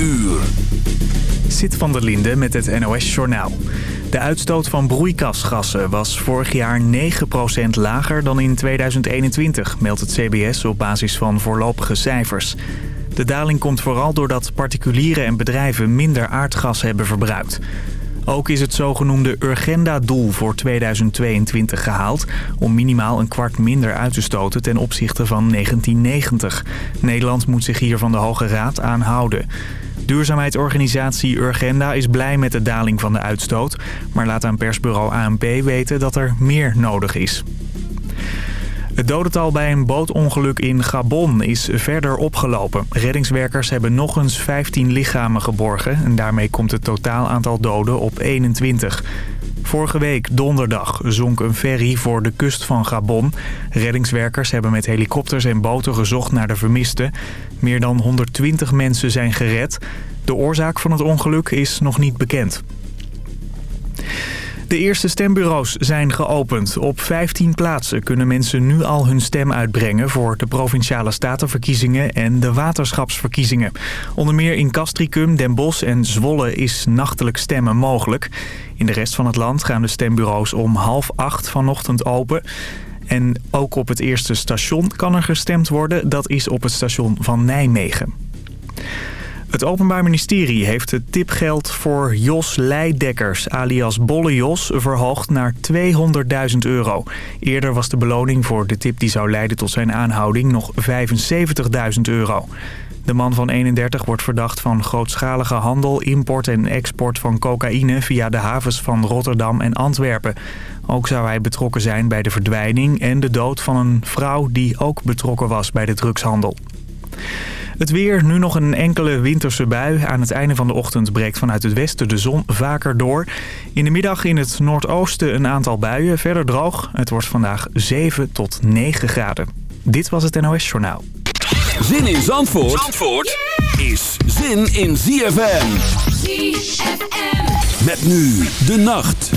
uur. Zit van der Linde met het NOS-journaal. De uitstoot van broeikasgassen was vorig jaar 9% lager dan in 2021, meldt het CBS op basis van voorlopige cijfers. De daling komt vooral doordat particulieren en bedrijven minder aardgas hebben verbruikt. Ook is het zogenoemde Urgenda-doel voor 2022 gehaald... om minimaal een kwart minder uit te stoten ten opzichte van 1990. Nederland moet zich hier van de Hoge Raad aan houden. Duurzaamheidsorganisatie Urgenda is blij met de daling van de uitstoot... maar laat aan persbureau ANP weten dat er meer nodig is. Het dodental bij een bootongeluk in Gabon is verder opgelopen. Reddingswerkers hebben nog eens 15 lichamen geborgen... en daarmee komt het totaal aantal doden op 21. Vorige week, donderdag, zonk een ferry voor de kust van Gabon. Reddingswerkers hebben met helikopters en boten gezocht naar de vermisten. Meer dan 120 mensen zijn gered. De oorzaak van het ongeluk is nog niet bekend. De eerste stembureaus zijn geopend. Op 15 plaatsen kunnen mensen nu al hun stem uitbrengen... voor de Provinciale Statenverkiezingen en de Waterschapsverkiezingen. Onder meer in Castricum, Den Bosch en Zwolle is nachtelijk stemmen mogelijk. In de rest van het land gaan de stembureaus om half acht vanochtend open... En ook op het eerste station kan er gestemd worden. Dat is op het station van Nijmegen. Het Openbaar Ministerie heeft het tipgeld voor Jos Leidekkers, alias Bolle Jos, verhoogd naar 200.000 euro. Eerder was de beloning voor de tip die zou leiden tot zijn aanhouding nog 75.000 euro. De man van 31 wordt verdacht van grootschalige handel, import en export van cocaïne via de havens van Rotterdam en Antwerpen. Ook zou hij betrokken zijn bij de verdwijning en de dood van een vrouw die ook betrokken was bij de drugshandel. Het weer, nu nog een enkele winterse bui. Aan het einde van de ochtend breekt vanuit het westen de zon vaker door. In de middag in het noordoosten een aantal buien, verder droog. Het wordt vandaag 7 tot 9 graden. Dit was het NOS Journaal. Zin in Zandvoort, Zandvoort is zin in ZFM. ZFM. Met nu de nacht.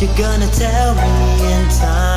you're gonna tell me in time.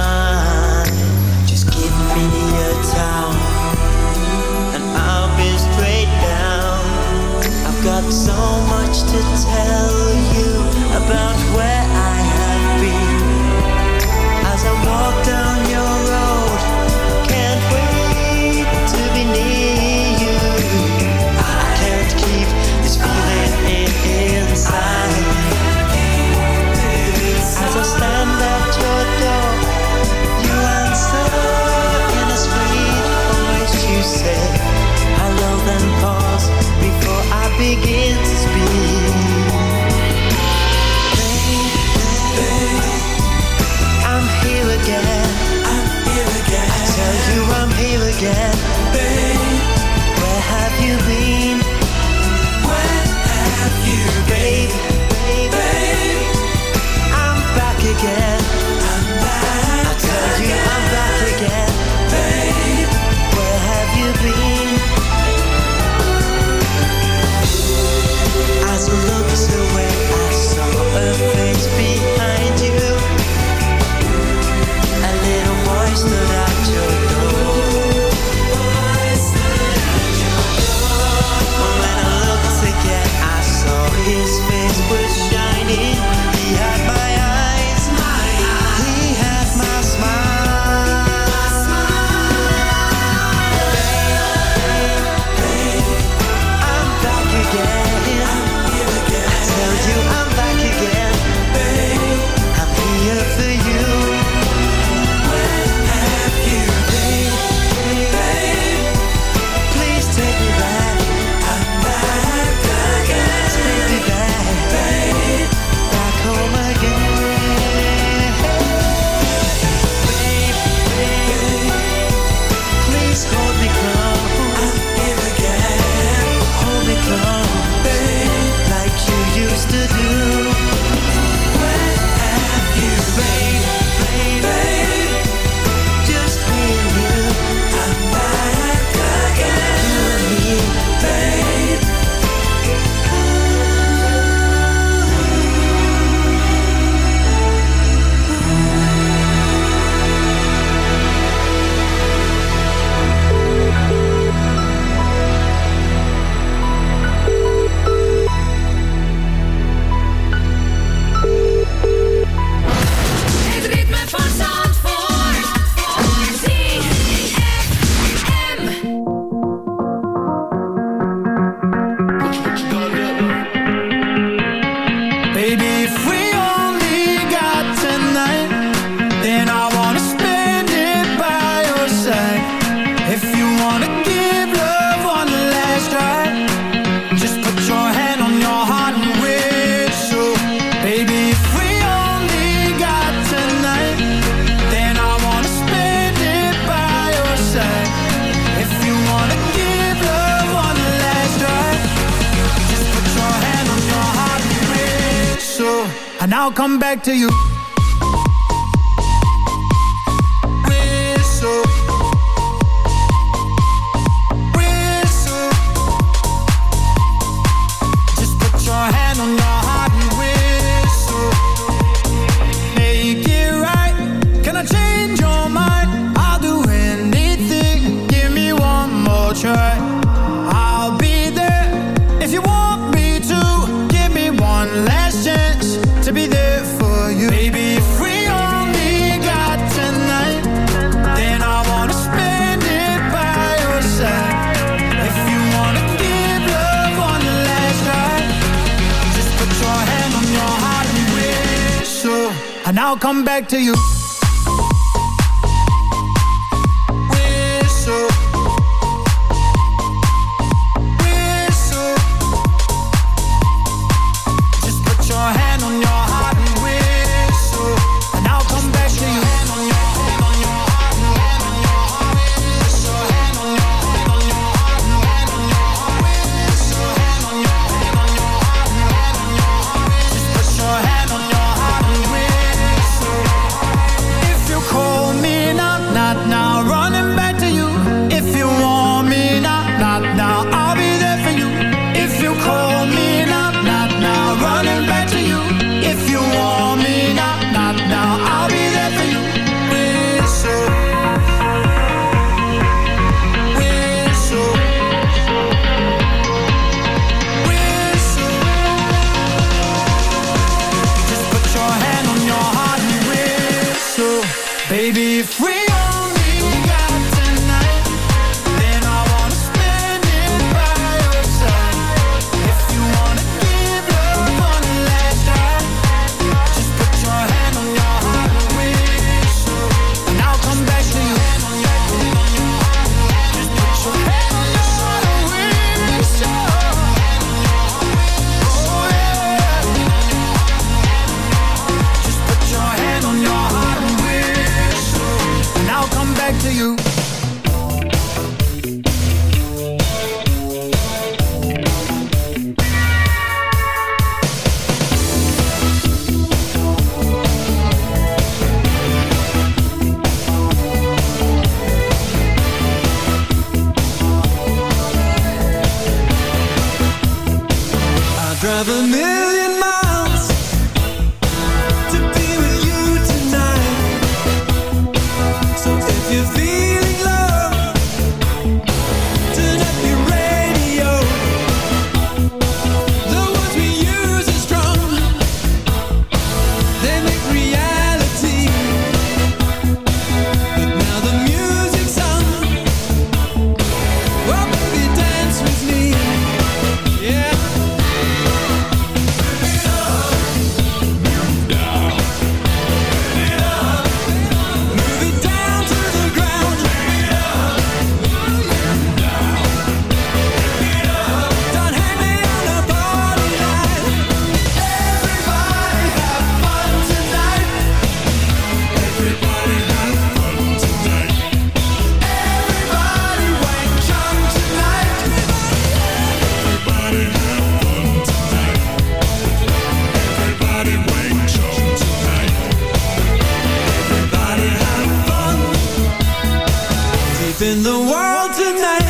in the world tonight.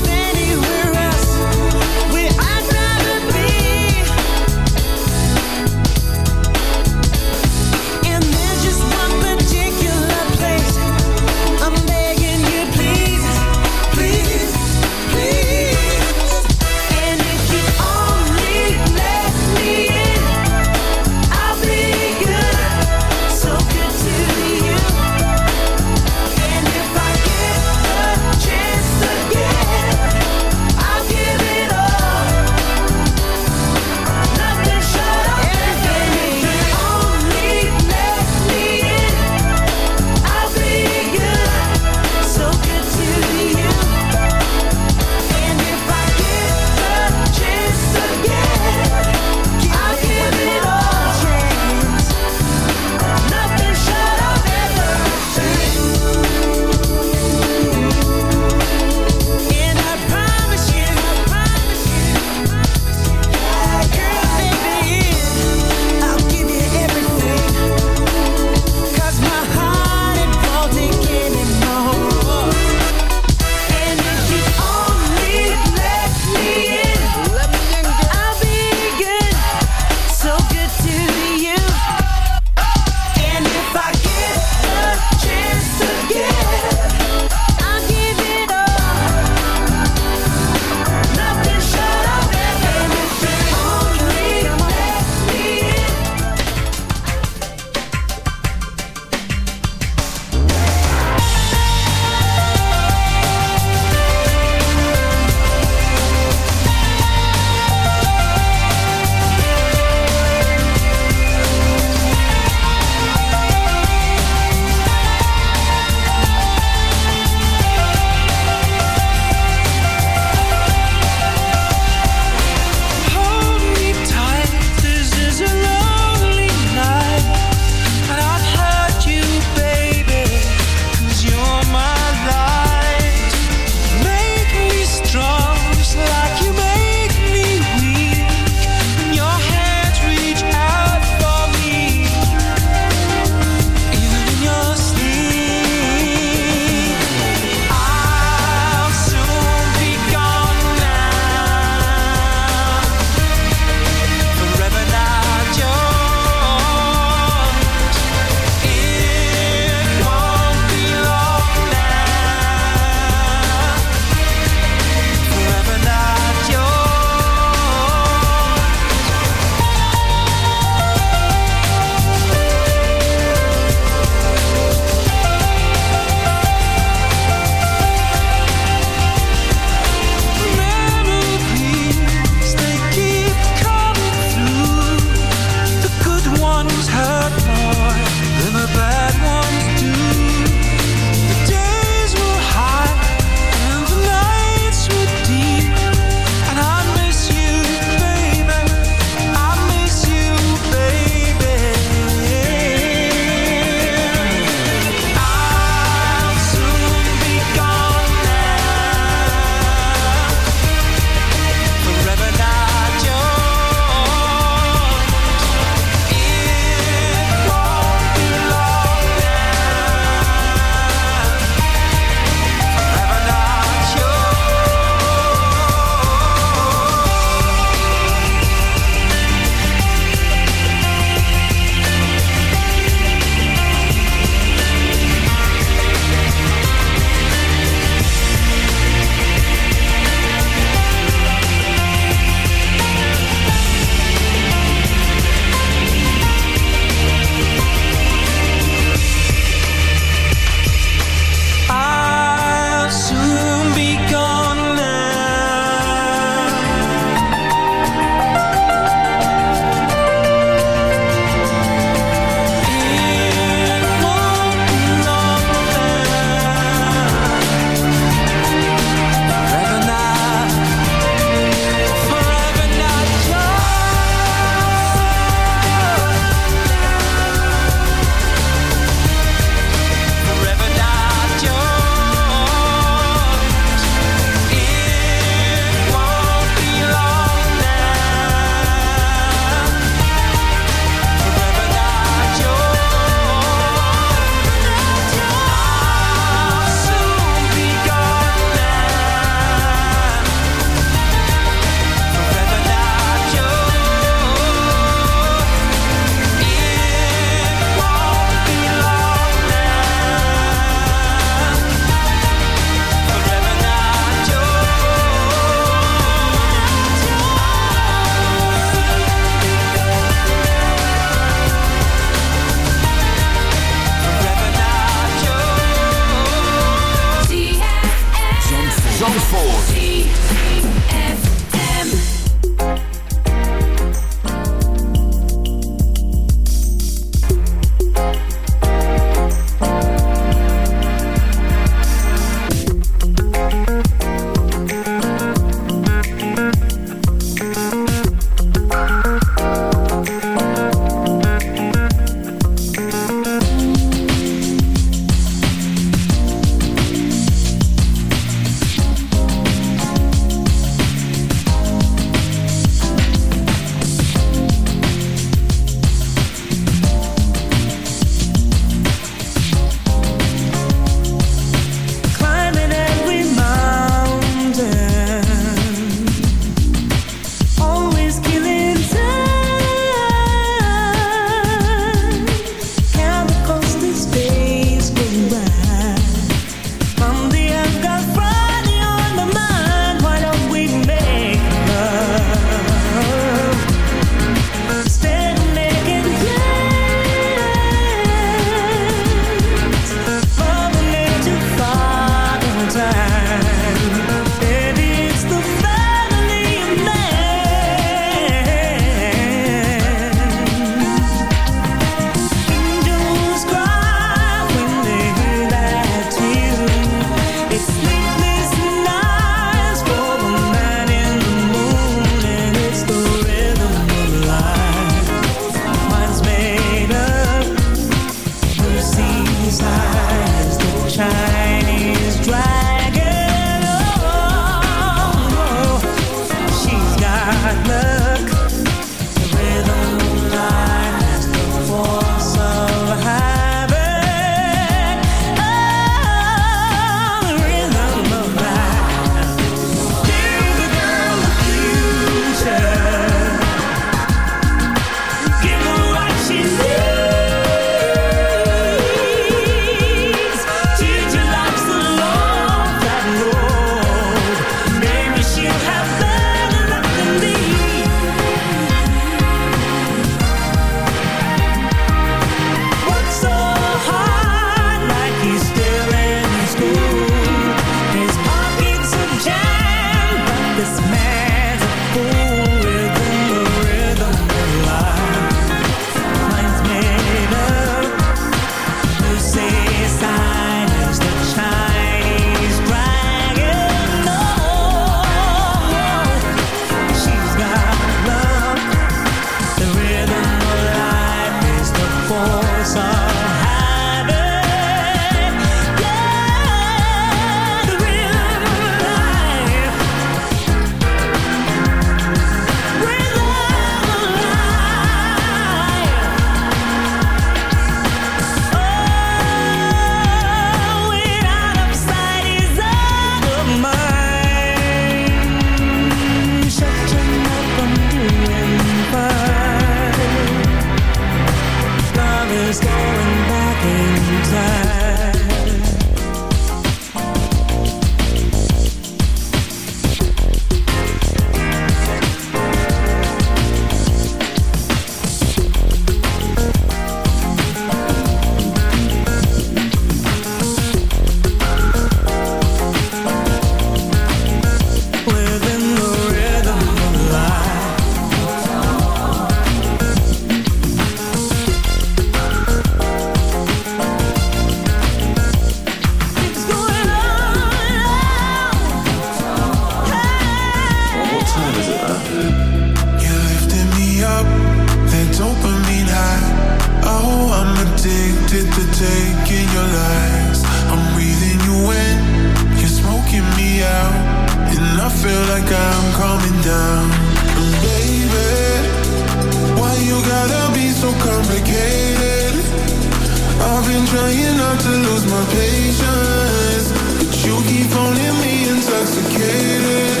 my patience But you keep owning me intoxicated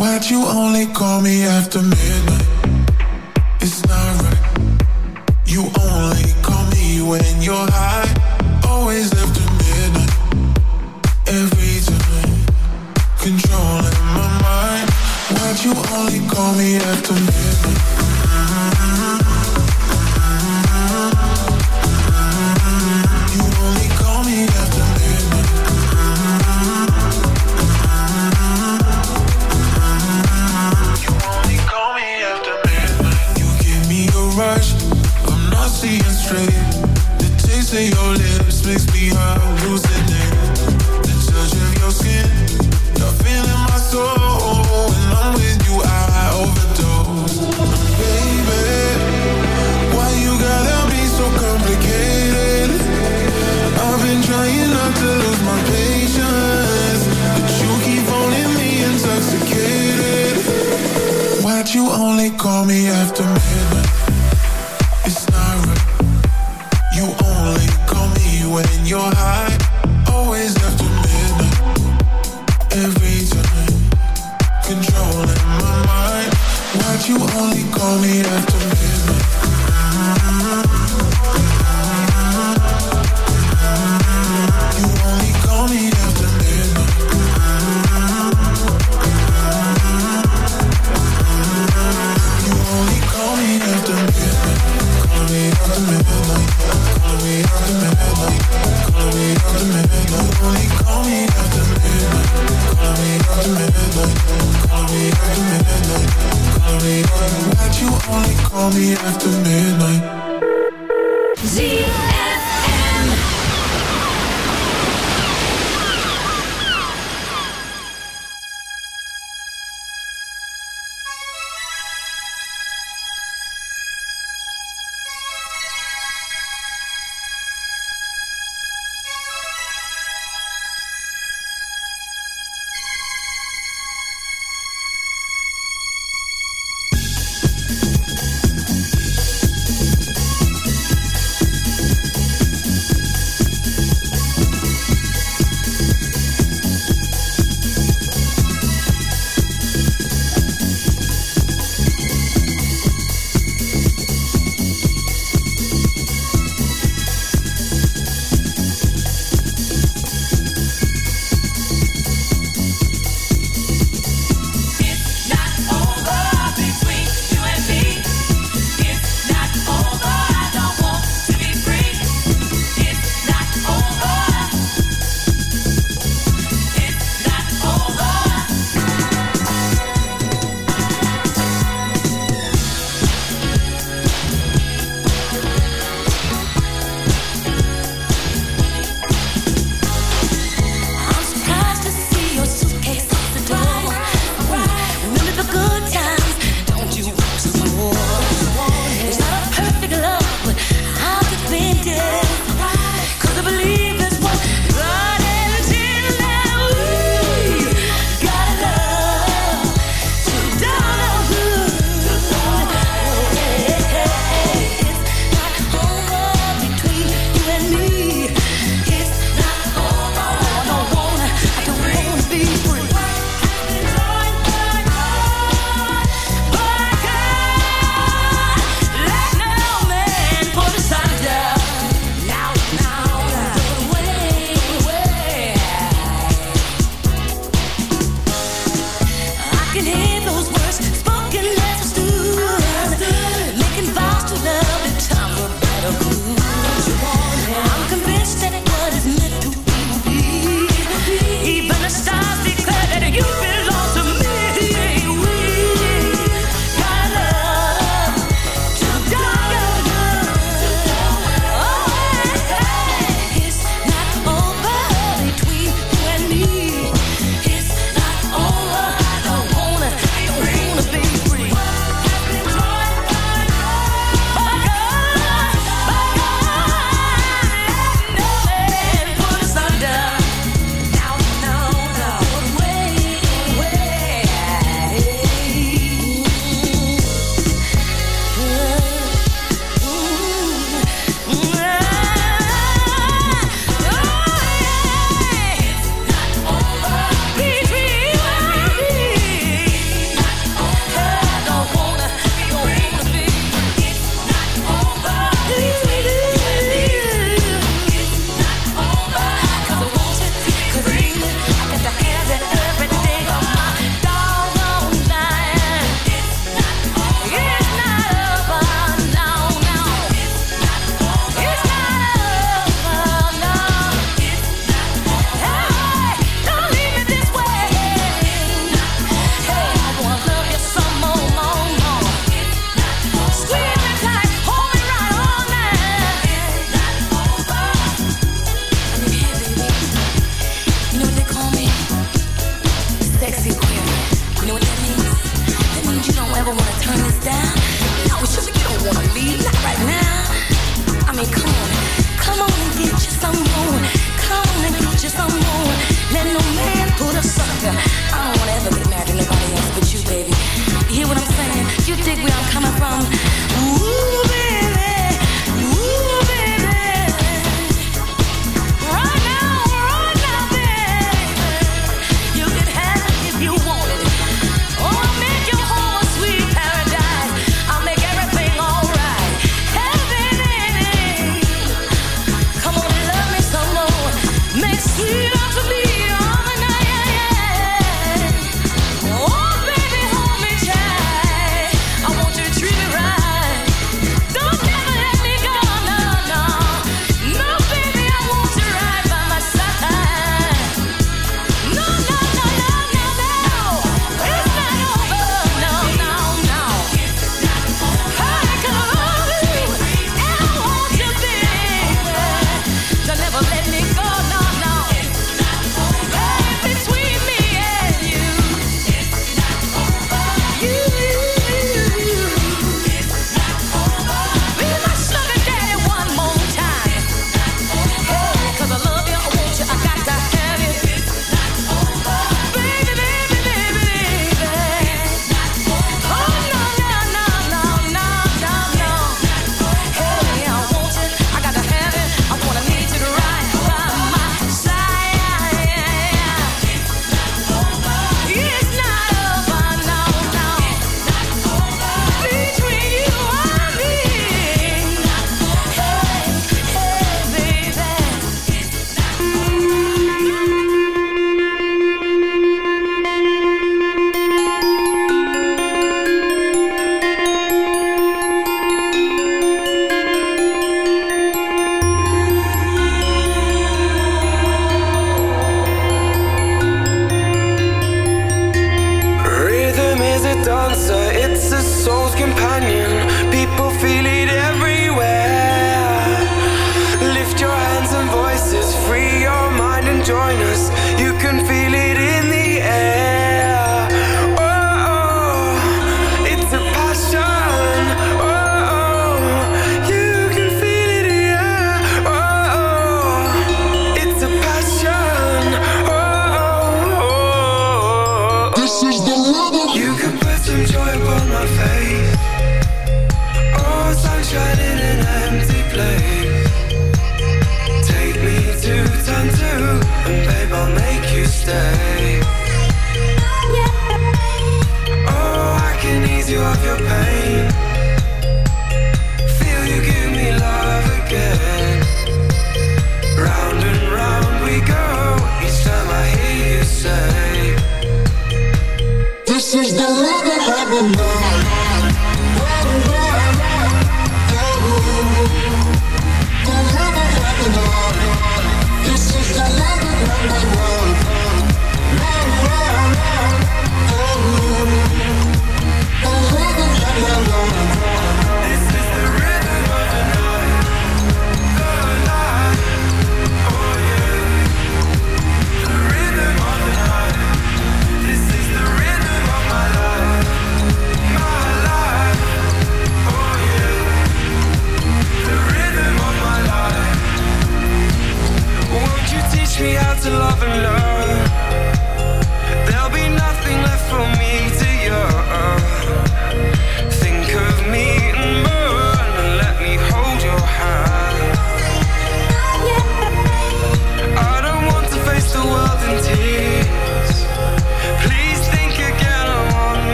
Why'd you only call me after midnight?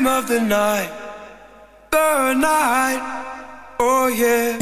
time of the night, the night, oh yeah.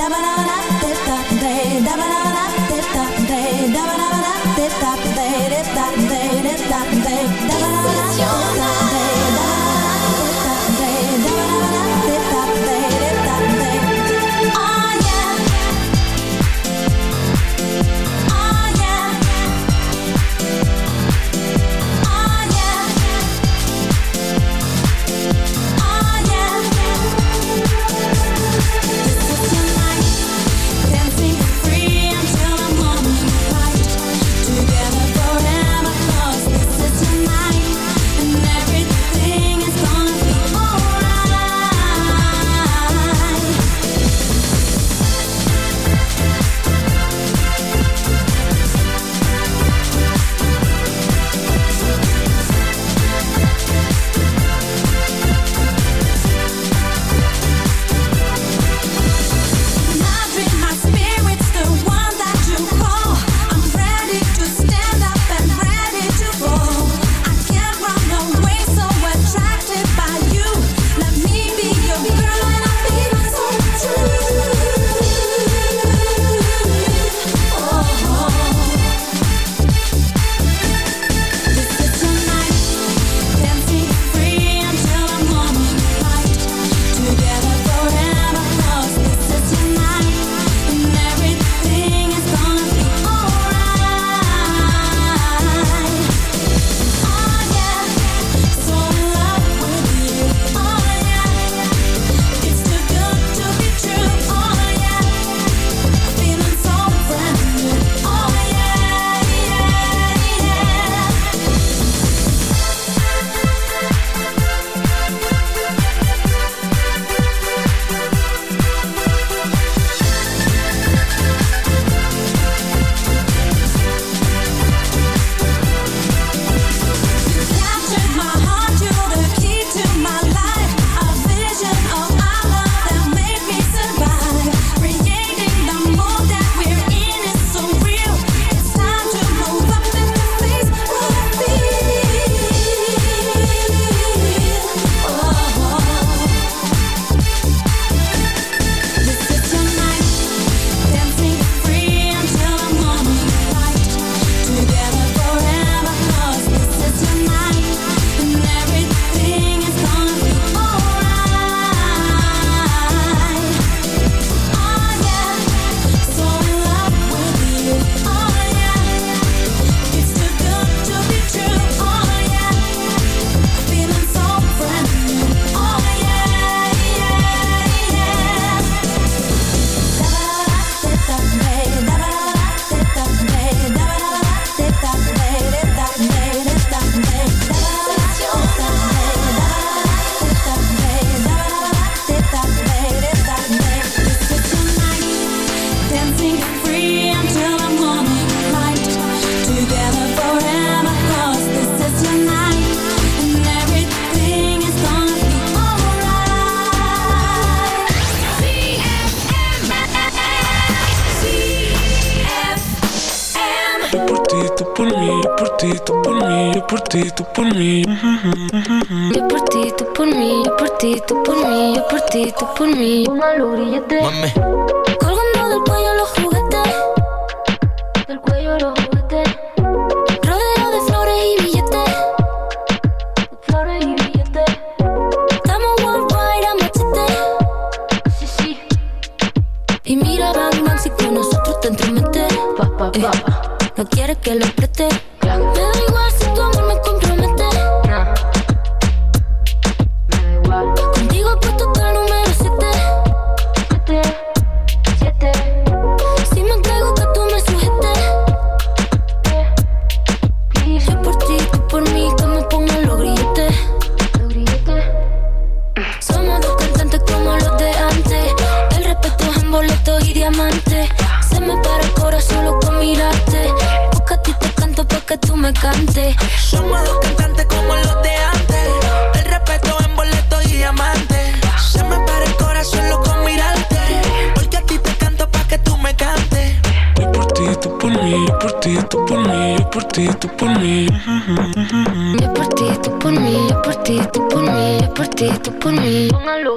ti, tú por mí, yo por ti, tú por mí, yo por ti, tú por mí. Yo por ti, tú por mí, yo por ti, tú por mí, yo por ti, tú por mí. Una lurilla te. Mami. Colgando del cuello los juguetes. Del cuello los juguetes. quieres que lo preste tú por mí. Póngalo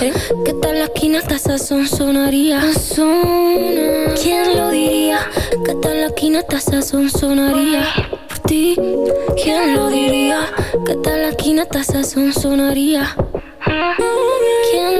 Que tal la esquina hasta sazón sonaría. ¿Quién lo diría? Que tal la esquina hasta sazón sonaría. Por ti, ¿quién lo diría? Que tal la esquina hasta sazón sonaría. ¿Quién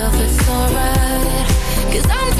myself, it's alright. Cause I'm